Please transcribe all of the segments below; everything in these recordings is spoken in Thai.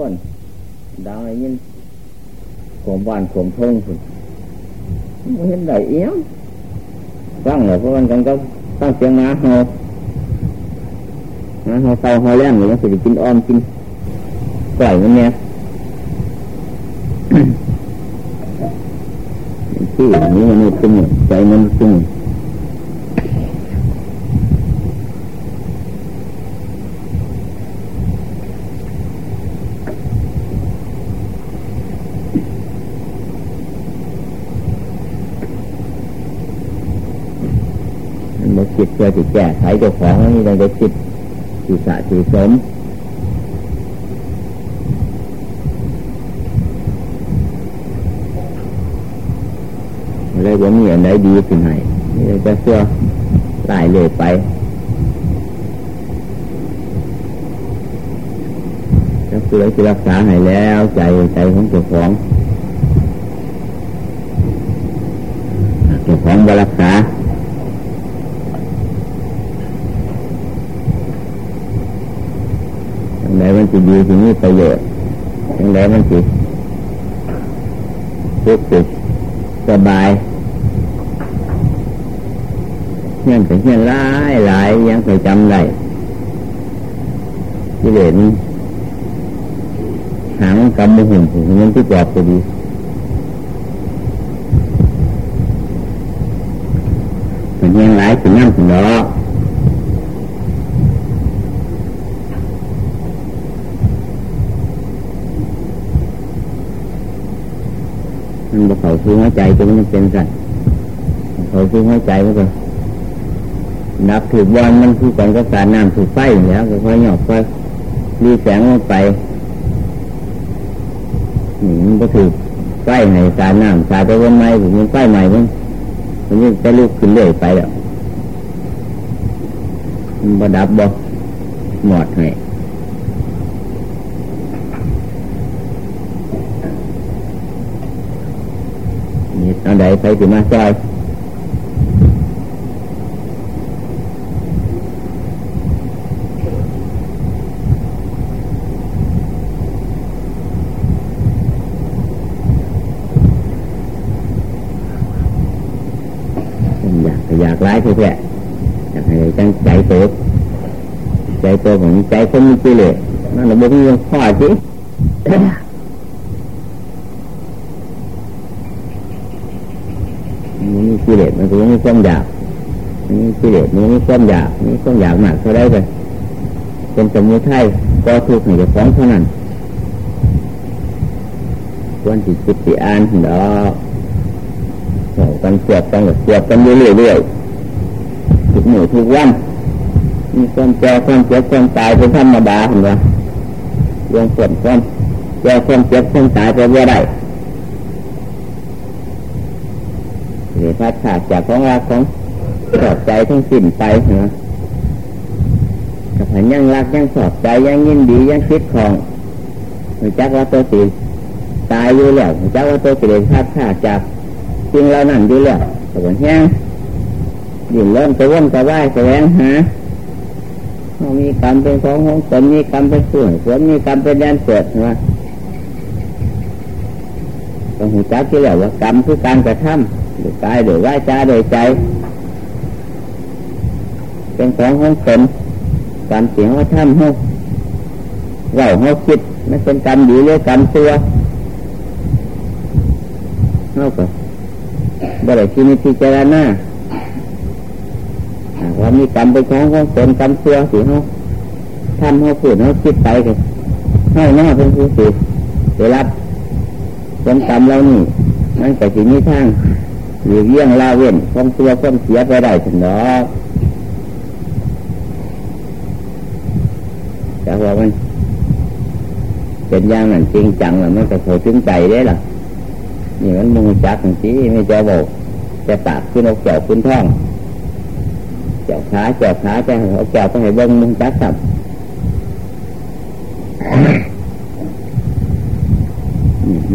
คนดังอะไรยินขมบ้านขมทงสุดไม่เห็นได้เอี้ยงฟังเลยเพราะมันกันก็ตั้งเสียงมาเฮานะเฮาเตาเฮาแรงเลยยังสิกินอ้อมกินไก่มันเนี่ยที่นี้มันเป็นใจมันเป็นมันิแก้ไขเจ้าของนี่เราจะคิดสีสะสีสมเลยว่ามีอันใดดีขึ้นให้นี่จะเสื้อไล่เลยไปจะเสื้อจะรักษาให้แล้วใจใจของเจ้าของเจ้าของบรักษาอย่างไรมันจะ ดีที่นี่ประโยชน์อย่างไรมันจะสุขสุขสบายเงี้ยแต่เงี้ยหลายหลายยังเคยจำได้ที่เด่นหางกำมือหุ่นมันที่กรอบพอดีเงี้ยหลายถึงนั่งถึงเนาะมัน บอกเขาซื้อหัวใจจนมันเป็นสัตว์เขาซื้อหัวใจมันก็นับถือบอลมันคือก่อนก็สารน้ำถูกไฟแล้วก็ค่อยหยอกค่อยรีแสงลงไปนี่มันก็ถือไฟในสารน้ำสารไปวันใหม่ถึงมันไฟใหม่มันมันจะลุกขึ้นเรื่อยไปแล้วมันบดับบ่หมอดให้ อันใดไปถึงมาซอยอยากอยากร้ายแท้อยากให้จังใจโตใจโตของใจคนมีกิเลสนั่นแหละบุญยังข้อสิ มันมีกิเลสมันก็ยังมีความอยากมันมีกิเลสมันมีความอยากมีความอยากมากเท่าไรไปเป็นสมุทัยก็ทุกข์ในเจ้าของเท่านั้นควรจิตจิตติอ่านดอกบอกกันเสียบกันเสียบกันเรื่อยๆทุกหมู่ทุกวันมีความเจ็บความเจ็บความตายเป็นธรรมดาเห็นไหมยังเปวดความเจ็บความเจ็บความตายไปว่าได้เหตุ พัดขาดจากของรักของสอบใจทั้งสิ้นไปเหรอกับผันยังรักยังสอบใจยังยินดียังคิดของมันจักว่าตัวตีตายอยู่แล้วมันจักว่าตัวตีพัดขาดจากจริงเรานั่นอยู่แล้วแต่ว่าแห้งยิ่งเริ่มตะวันตะว่ายแสวงหามีกรรมเป็นของของตนมีกรรมเป็นส่วนส่วนมีกรรมเป็นแดนเกิดนะต้องหูจักที่แล้วว่ากรรมคือการกระทำ หรือกายหรือว่าจาโดยใจ เป็นของของตนการเสียงว่าทำเขาเราเขาคิดนั่นเป็นกรรมดีหรือกรรมตัวเขาก็บริสุทธิ์พิจารณาว่ามีกรรมเป็นของของตนกรรมตัวสิเขาทำเขาพูดเขาคิดไปกันให้หน้าเป็นผู้สิได้รับผลกรรมเรานี่มันแต่สิ่งนี้ทาง หรือเยี่ยงลาเว้นของตัวของเสียไปได้ถึงดอกแต่ว่ามัน เป็นอย่างนั้นจริงจังแล้วมันก็โผล่ถึงใจได้ล่ะ นี่มันมึงจักจริงไม่จะบอกจะตากขึ้นอกเจ้าขึ้นท้องเจ้าขาเจ้าขาจะเอาเจ้าต้องให้เบิ้งมึงจักสับ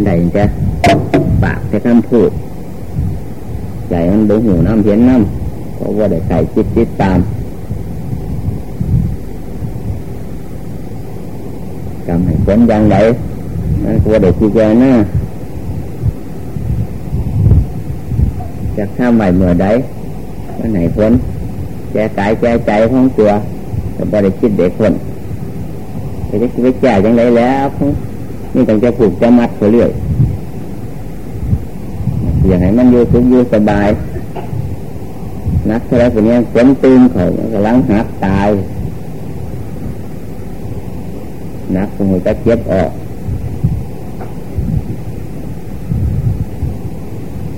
ได้จ้ะปากจะคำพูด ใจมันดูหูน้ำเพียนน้ำเพราะว่าได้ใส่จิตจิตตามกำให้ผลอย่างไรมันก็เด็กพิจารณาจะข้ามไหวเมื่อใดวันไหนผลแก้กายแก้ใจของตัวแต่บริคิดเด็กคนจะได้ไปแก้อย่างไรแล้วนี่ต้องจะผูกจะมัดเขาเรื่อย อย่างไรมันอยู่สุขอยู่สบายนักเท่าไรคนนี้ฝนตื่นเขากำลังหักตายนักหัวจะเก็บออก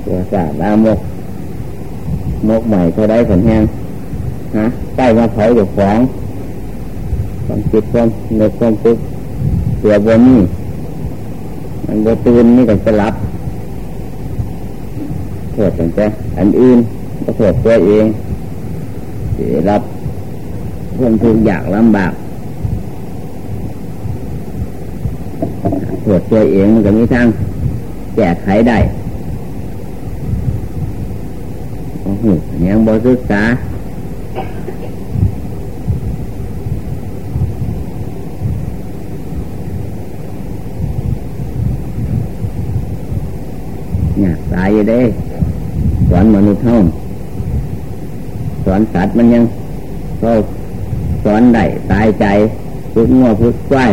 ตัวสาดามกมกใหม่เท่าไรผลแห้งฮะใกล้มาเผาอยู่ขวางความคิดความในความทุกข์ตัวบนนี่มันบตื่นนี่ก็จะรับ โทษตั้งแต่อันอื่นก็โทษตัวเองที่รับความทุกข์ยากลำบากโทษตัวเองมันก็มีทางแก้ไขได้โอ้โหยังบศึกษาเนี่ยตายอยู่ได้ สอนมนุษย์เท่าสอนสัตว์มันยังก็สอนได้ตายใจพุกง้อพุกควาย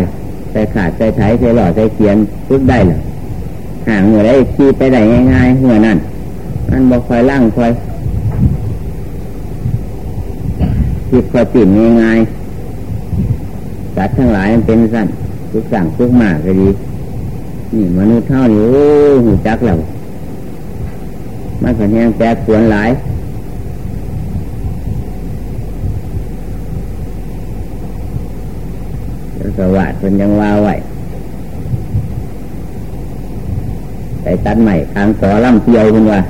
ใส่ขาดใส่ไถใส่หล่อใส่เขียนพุกได้หรอห่างเมื่อไรขี่ไปได้ง่ายๆเมื่อนั้นมันบอกคอยล่างคอยคิดคอยปิ่นง่ายๆสัตว์ทั้งหลายมันเป็นสั้นทุกสั่งทุกมากก็ดีนี่มนุษย์เท่านี้โอ้หูจักแล้ว มันก็แห้งแปรปวนหลายสวัสดิ์เป็นยังว่าไหวไปตัดใหม่ทางต่อล่ำเตียวคุณว่า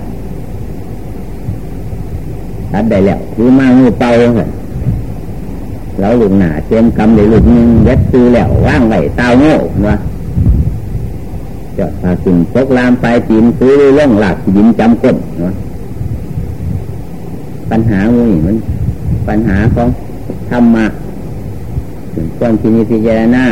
ตัดได้แล้วคือมางูเป่าเหรอเราหลุมหนาเต็มกำเลยลุมนึงเย็ดตือแล้วว่างไหวตาโง่คุณว่า จอดพาสิ่งพกลามไปจีนซื้อล่องหลักยินจำก้นเนาะปัญหาอุ้ยมันปัญหาของธรรมะความที่มีพิจารณา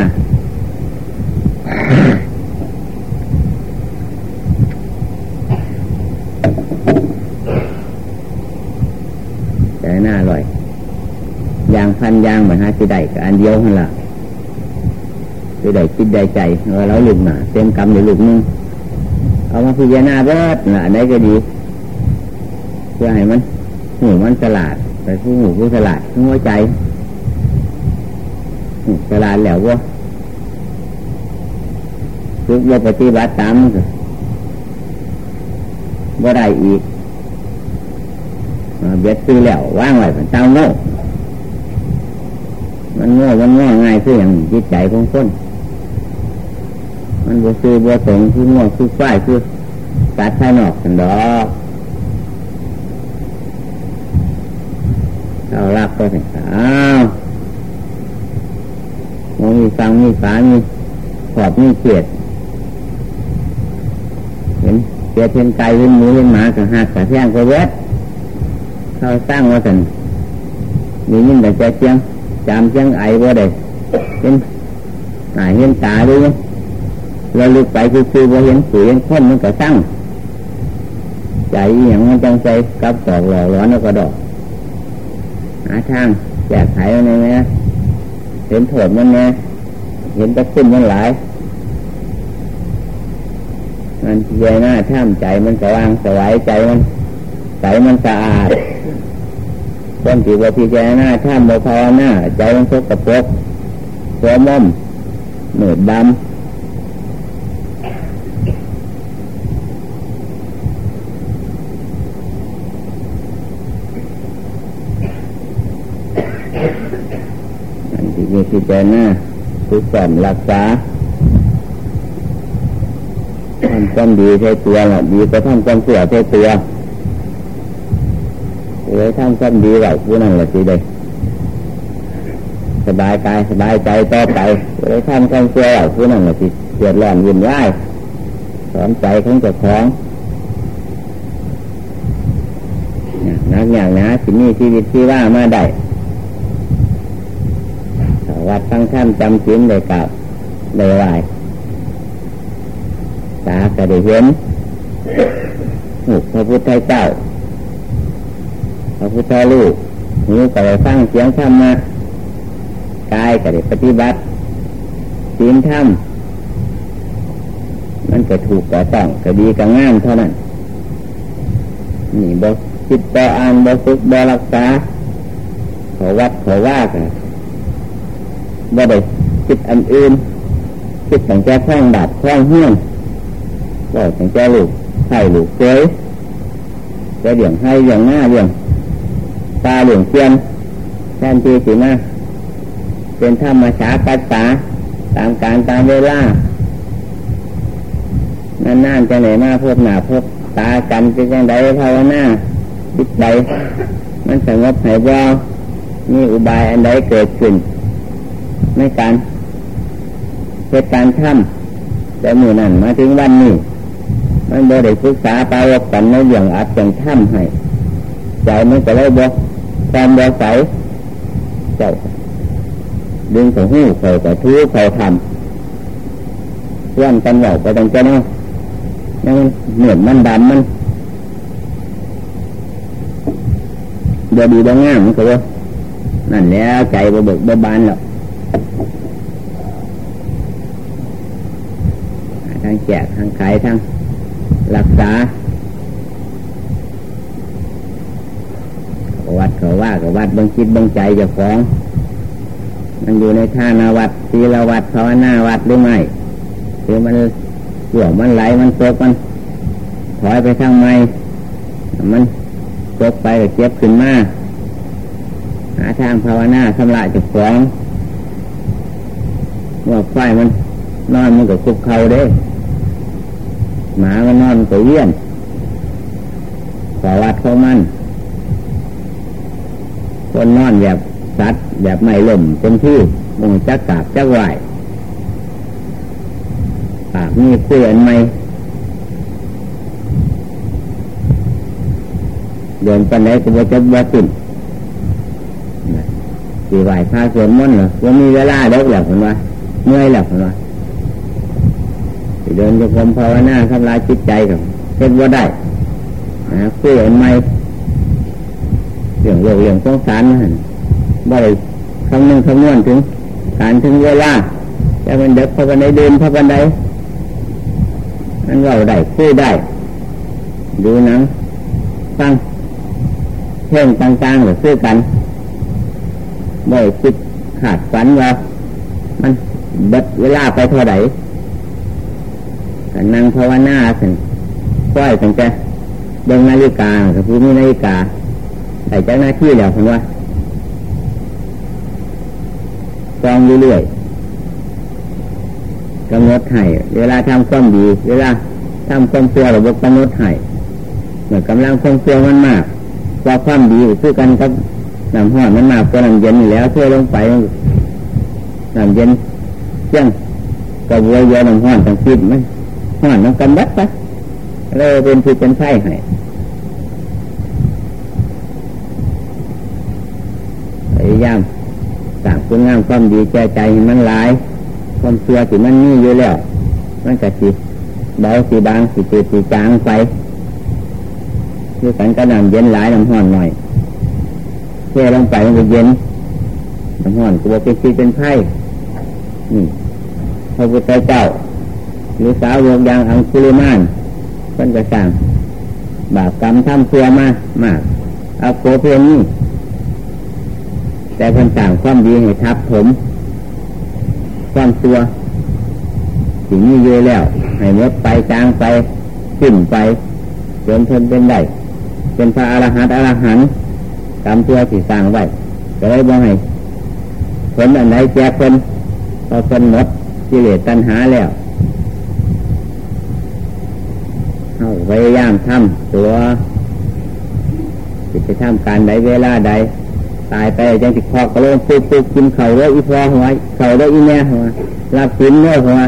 แต่หน้าอร่อย ยางพันยางเหมือนฮะสิได้กับอันเดียวนั่นแหละ สิได้คิดได้ใจว่าเราหลุมาเต็มกำหรือหลุมนึงเอามาพิจารณาเบิดน่ะได้ก็ดี เพื่อให้มันหูมันฉลาดไปผู้หูผู้ฉลาดหัวใจฉลาดแล้วว่าทุกโยปฏิบัติตามว่าได้อีกเบียดซื้อแล้วว่างไว้เป็นเต้าโง่มันโง่มันโง่ง่ายคืออย่างจิตใจของคน มันบัวซื้อบัวตรงคือง่วงคือฝ้ายคือตัดภายนอกสันดอกเอาลักก็ถึงอ้าวมองมีฟังมีฝามีขอบมีเขียดเห็นเสียเทียนไก่เห็นหมูเห็นหมากับหักกับแท่งกับเวทเขาสร้างว่าสันมียิ่งแต่ใจเชียงจำเชียงไอ้บ่ได้เห็นหายเห็นตาด้วย เราลุกไปคือคือว่าเห็นปุ๋ยเห็นข้นมันก็สร้างใจอย่างมันจังใจกับตอกหล่อร้อนแล้วก็ดอก หาทางแจกไขมันเนี่ยเห็นโทษมันนี่ยเห็นตะขึ้นมันหลาย มันเยหน้าท่ามใจมันสว่างสวายใจมันใจมันสะอาดคนที่ว่าพิจารณาท่ามโมภาวนาใจมันสกปรกหัวม่อมหนืดดำมี พิจารณาคือก่อนรักษาทำความดีใช้ตัวหละดีก็ทำความเสียใช้ตัวเลยทำความดีไหวผู้นั้นละสิเลยสบายกายสบายใจต่อไปเลยทำความเสียไหวผู้นั้นละสิเกิดร้อนวุ่นวายสอนใจของเจ้าของนักอย่างนะสิมีชีวิตที่ว่ามาได้ วัดตั้งท่านจำศีลเลยกับเลยไหวตาก็ได้เห็นพระพุทธเจ้า พระพุทธลูกหูก็ได้ฟังเสียงธรรมะกายก็ได้ปฏิบัติศีลธรรมมันก็ถูกก็ต้องก็ดีก็งามเท่านั้นนี่บกคิดบออ่านบกฝึกบอรักษาขอวัดขอว่ากัน บ่ได้คิดอันอื่นคิดแต่งแก้คล้องดาบคล้องเฮี้ยนก็แต่งแก้ลูกไข่ลูกเกยจะเลี้ยงให้เลี้ยงหน้าเลี้ยงตาเลี้ยงเทียนแทนที่สิมาเป็นธรรมชาปัสสาตามการตามเวลานานๆจะไหนมาพบหนาพบตากันจะยังไดภาวนาจิตใจมันสงบหายว่ามีอุบายอันใดเกิดขึ้น ในการเหตุการณ์ท่ำแต่มือนั่นมาถึงวันนี้ มันบ่ได้ศึกษาปาวกันในเรื่องอัดอย่างทำให้ ใจมันก็เลยบ่ความบ่ใสเจ้าดึงของหู้เขาแต่ทุกเขาทำเพื่อนกันเหล่าไปตั้งใจเนาะยังเหนื่อยมันดำมันเดี๋ยวดีบ้างงามมันก็ว่านั่นแล้วใจบ่เบิกบ่บานหรอก ทางแจกทางขายทางรักษาวัดเขาว่ากับวัดบางคิดบางใจจะฟ้อง มันอยู่ในท่านาวัดศีลวัดภาวนาวัดหรือไม่หรือมันหลวงมันไหลมันตกมันถอยไปทางไม่มันตกไปเจ็บขึ้นมาหาทางภาวนาทำลายจุดฟ้อง เมื่อไฟมันนอนมันก็คุกเข่าเด้หมามันนอนมันก็เยี่ยนขอวัดของมันคนนอนแบบสัตว์แบบไม่ล่มเป็นที่มงจักกาบจักไหวปากมีเพื่อนไหมเดินไปไหนก็จะจะบ่ติดสีไหวพาสวนมันเหรอว่ามีเวลาเด็กหรอคนว่า เมื่อยหรอคนว่าเดินจะคมภาวนาทำลายจิตใจกับเช็ดว่าได้นะเพื่อนไหมเรื่องโลกเรื่องสงสารนั่นบ่ได้คำนึงคำนวณถึงการถึงเวลาจะเป็นเด็กพอกันได้เดินพอกันได้นั่นเราได้คุยได้ ดูหนังฟังเพลงต่างๆหรือซื้อกันบ่อยคิดขาดฝันว่ามัน เบิดเวลาไปเท่าไหร่นั่งภาวนาสิก้อยตั้งแต่เดินนาฬิกากับผู้มีนาฬิกาใส่เจ้าหน้าที่แล้วคนว่าฟองเรื่อยกำหนดให้เวลาทำความดี เวลาทำความเชื่อระบบกำหนดให้เหมือนกำลังความเชื่อมันมากกว่าความดีคือกันกับน้ำห้อนมันมากกว่าน้ำเย็นแล้วเชื่อลงไปน้ำเย็น สียงกระบวยเยอะน้ำห้อนต้องคิดไหมห้อนน้ำกันบัดปะเลยเป็นผิดเป็นไส้ให้พยายามสั่งคุณงามความดีใจใจมันหลายความเชื่อที่มันมีอยู่แล้วมันก็สิเบาสีบางสีจืดสีจางไปคือกันกระนำเย็นหลายน้ำห้อนหน่อยเทลงไปมันก็เย็นน้ำห้อนก็บอกเป็นสีเป็นไพ่นี่ พระพุทธเจ้า หรือสาวกยางอังคุลิมานเพิ่นก็สั่งบาปกรรมทำเพื่อมามากเอาโกเพียงนี้แต่เพิ่นสั่งความดีให้ทับผม ความตัวสิ่งนี้เยอะแล้ว ให้มดไปจางไปขึ้นไปจนทนเป็นได้เป็นพระอรหันต์อรหันต์กรรมตัวสิสร้างไว้ก็เลยบอกให้ผลอันไหนแจกคนพอคนหมด กิเลสตัณหาแล้วเอาพยายามทำตัวจะทำการใดเวลาใด ตายไปยังติดคอกระโลงปุ๊บปุ๊บกินเข่าด้วยอีพอหัวเข่าด้วยอีแม่หัวรับสินด้วยหัว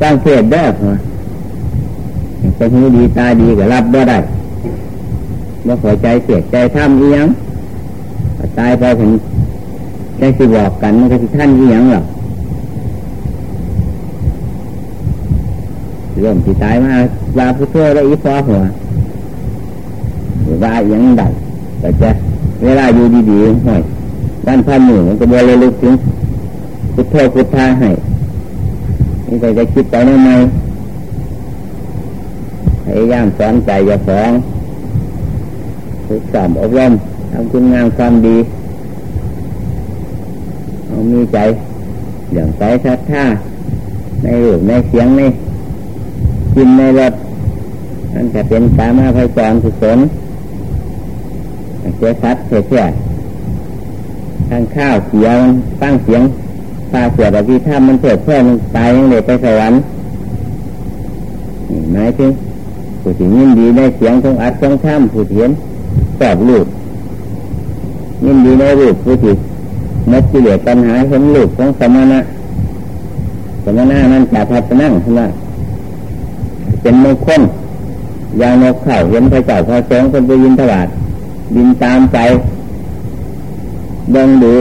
จ้างเพศได้หัวจะหูดีตาดีก็รับได้ได้ม่ขอใจเสียใจทำอีหยังตายไปถึงได้สิบอกกันมันก็ที่ท่านอีหยังหรอก เริ่มที่ตายมาว่าพุทโธแล้อีฟอหัวหรือว่าอย่างใดก็จะเวลาอยู่ดีๆห่อยด้านพันหนึ่งมันก็บริลึกถึงพุทโธพุทธาให้นี่ก็จะคิดไปในในพยายามสอนใจอย่าฟ้องฝึกสอนอบรมทำคุณงามความดีเอามีใจอย่างใจทัดท่าในรูปในเสียงใน กินในรถนั่นจะเป็นสามาภัยจรสุศลเจ้าสัตว์เสียทางข้าวเสียงตั้งเสียงตาเสียแบบที่ถ้ามันเกิดเพื่อนตายยังเด็กไปสวรรค์หมายถึงผู้ที่ยินดีในเสียงของอัดของถ้ำผู้เถียนสอบลูกยินดีในรูปผู้ที่มดกิเลสปัญหาเห็นลูกของสมณะสมณะนั้นจะพัฒนั่งขึ้นมา เป็นมงคลยางนกเข่าเห็นพระเจ้าพระสงฆ์คนไปยินถวาดบินตามใจเดินดู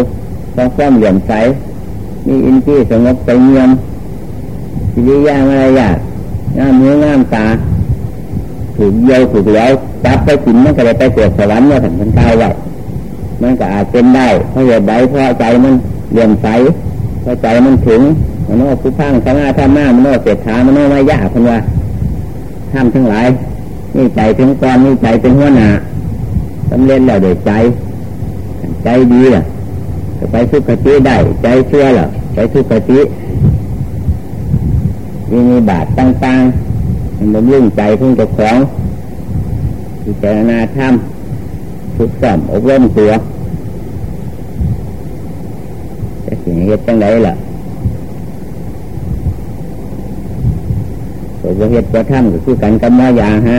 ต้องความเหลี่ยมใสมีอินทรีย์สงบไปเงียมสิริยาอะไรยากงามเนื้องามตาถูกเยียวถูกแล้วจับไปกินมันก็เลยไปเกิดสวรรค์เมื่อถึงมันตายไว้มันก็อาจเป็นได้เพราะเหตุใดเพราะใจมันเหลี่ยมใสเพราะใจมันถึงมันโน้ผู้พังสง่าท่ามามันโน้เศรษฐามันโน้ไม่ยากคนว่า ทำทั้งหลายนี่ใจถึงกรนี่ใจเป็นหัวหน้าสำเร็จแล้วเดี๋ยวใจ ใจดีอะจะไปทุขติได้ ใจเชื่อหรอไปทุขติมีมีบาทต่างๆมันรุงใจทุ่งเจ้าของพิจารณาธรรมทุกสัมอบรมตัวจะสิ่งเหตุจังไรล่ะ ตัวเหตุตัวธรรมก็คือกันกับมายาฮะ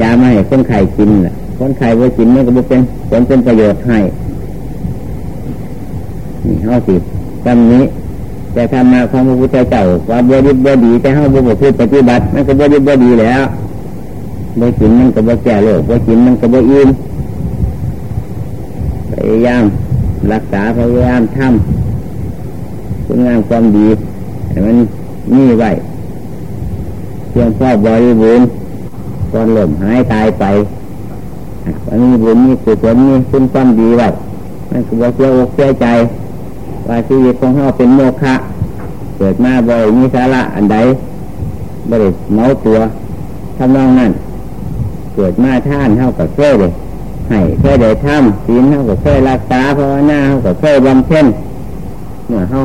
ยามาให้คนไข้กินล่ะ คนไข้ว่ากินนี่ก็เป็นผลเป็นประโยชน์ให้นี่เฮาสิตำนี้ แต่ทำมาของพระพุทธเจ้าว่าบริบดี แต่เฮาบุบพูดปฏิบัติ มันก็บริบดีแล้วบ่กินมันก็บ่แก่โรคบ่กินมันก็บ่อิ่มพยายามรักษาพยายามทำคุณงามความดีให้มันนี่ไว้ เพียงพอบริบูรณ์ก่อนหล่มหายตายไปอันนี้บุญนี่กุศลนี่คุณความดีไว้มันก็บอกเสียอกเสียใจ ว่าชีวิตของเขาเป็นโมฆะเกิดมาบ่อยมีสาระอันใดบริเมาตัวทำนองนั้นเกิดมาท่านเท่ากับเชื่อเลยให้เคยได้ทำศีลเท่ากับเคยรักษาภาวนาเท่ากับเคยบำเพ็ญเมื่อเขา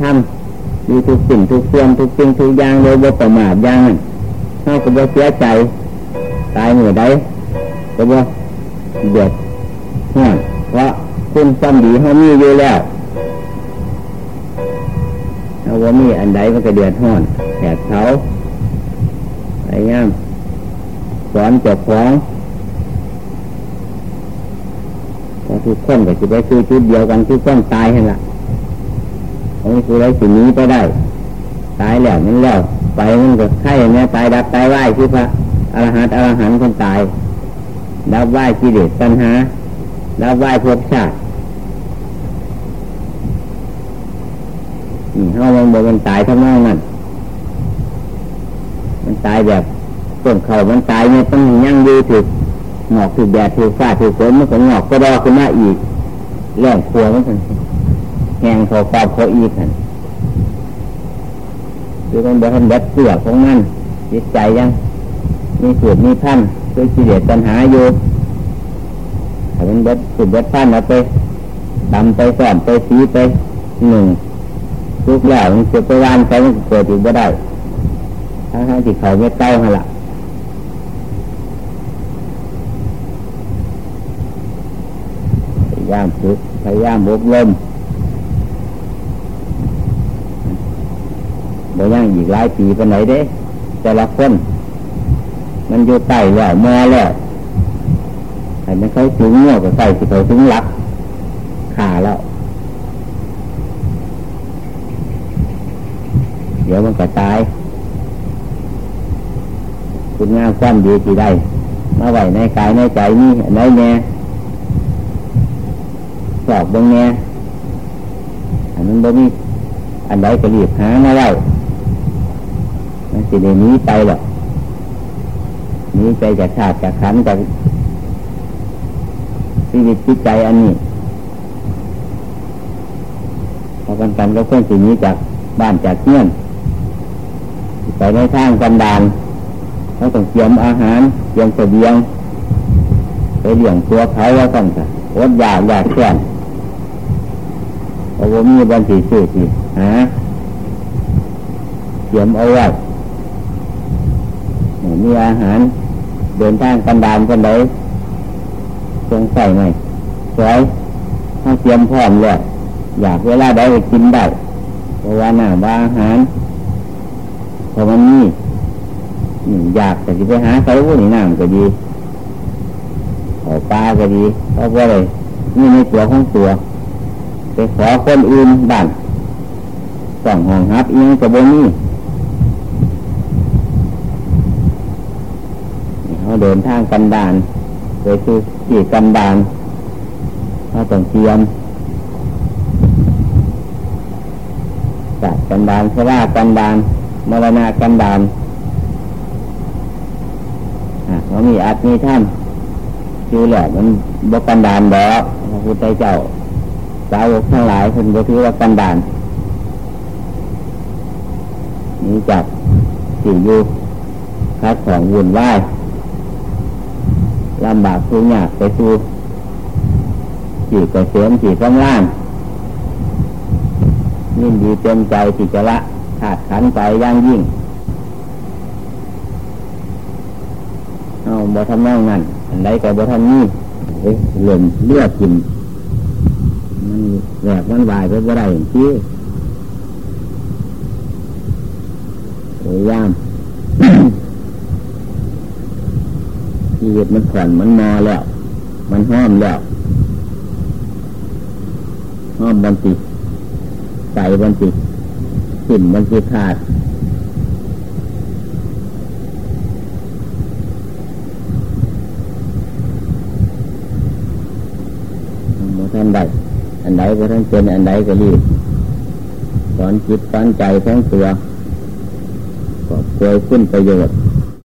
ทำ มีทุกสิ่งทุกส่วนทุกสิ่งทุกอย่างโดยบประมาทอย่างนั้นเขาก็บ่เสียใจตายเหนื่อยได้ก็บ่เดือดห่วงเพราะคุณความดีเขามีอยู่แล้วถ้าว่ามีอันใดมันก็เดือดห่อนแผดเขาอะไอ้ย่างสอนจบฟ้องทุกคนก็จะไปคือจุดเดียวกันคือต้องตายเห็นละ อันนี้คือไรสิ่งนี้ก็ได้ ตายแล้วนั่นแล้วไปมันก็ไข่เนี่ยตายดับตายไหวคือพระอรหันต์อรหันต์คนตาย ดับไหวกิเลสปัญหา ดับไหวภพชาตินี่เขามันบอกมันตายทั้งนั้นนั่นมันตายแบบต้นเขามันตายเนี่ยต้องยั่งยืถูกหงอกถูกแดดถูกฟ้าถูกฝนมันก็หงอกก็รอขึ้นมาอีกแรงครัวมันกัน แหงเขาปอบเขาอีกันคือมันบอกให้เด็ดเสือของมันจิตใจยัง มีสูตรมีพันคือกิเลสปัญหาอยู่ถ้ามันเด็ดสูตรเด็ดพันเอาไปดำไปสอนไปสีไปหนึ่งทุกแล้วมันจะไปวานใครมันเกิดอยู่บ่ได้ทั้งทั้งที่เขาไม่เต้าหนละพยายามฝึกพยายามบกลม บ่ย่างอีกหลายปีไปไหนเด้ แต่ละคนมันอยู่ใต้แล้วมอแล้วไอ้มันเขาถึงเงี้ยก็ใส่สิเขาถึงหลักขาแล้ว เดี๋ยวมันก็ตาย คุณงามความดีที่ได้มาไหวในกายในใจนี่ในแน่สอบบางแน่อันนั้นบ่มีอันใดก็รีบหามาไว้ สิเดนี้ไปหรอกนี้ใจจากชาติจากขันจากชีวิตจิตใจอันนี้พอกันกันก็เพื่อนสิ่งนี้จากบ้านจากเงี้ยนไปในทางกันดานเขาต้องเตรียมอาหารเตรียมเสบียงไปเลี้ยงตัวเขาแล้วต้องจะอดอยากอยากแค้นเพราะว่ามีบันทีสื่อสิฮะเตรียมเอาไว้ มีอาหาร เดินทางกันดานกันไดสงใส่ไหมสวยถ้าเตรียมพร้อมแล้วอยากเวลาใดไปกินได้เพราะว่าหน้าว่าอาหารเพราะมันนี่อยากแต่จะไปหาเขาผู้นี่น้ำก็ดีเอาปลาก็ดีเขาก็เลยนี่ในตัวของตัวไปขอคนอื่นบ้านสองห้องฮับอีกกับบนี่ เดินทางกันดานไปสู่ที่กันดานเขาต้องเตรียมจากกันดานสรากันดานมรณากันดานเขามีอัดมีท่านอยู่แหละมันบกันดานบอกพระพุทธเจ้าสาวกทั้งหลายคนก็ถือว่ากันดานนี้จากสิ่งอยู่คัดของวุ่นวาย ลำบากทุกยางไปสู่จีกระเสียมจีกำล่างยินดีเต็มใจที่จะละขาดขันไปย่างยิ่ง เอาบ่ทำนั่งนั่นอันใดก็บ่ทำนี่เอ้เหลื่อมเลือดกิน มันแหลกมันวายไปบ่ได้ที่โอ้ยยาม ชีวิตมันผ่อนมันมอแล้ว มันห้อมแล้วห้อมบันติใส่บันติสิ่นบันติขาดท่านใดอันใดบ่ท่านเป็นอันใดก็รีบสอนจิตสอนใจทั้งตัวก็เคยขึ้นประโยชน์